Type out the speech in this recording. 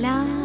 la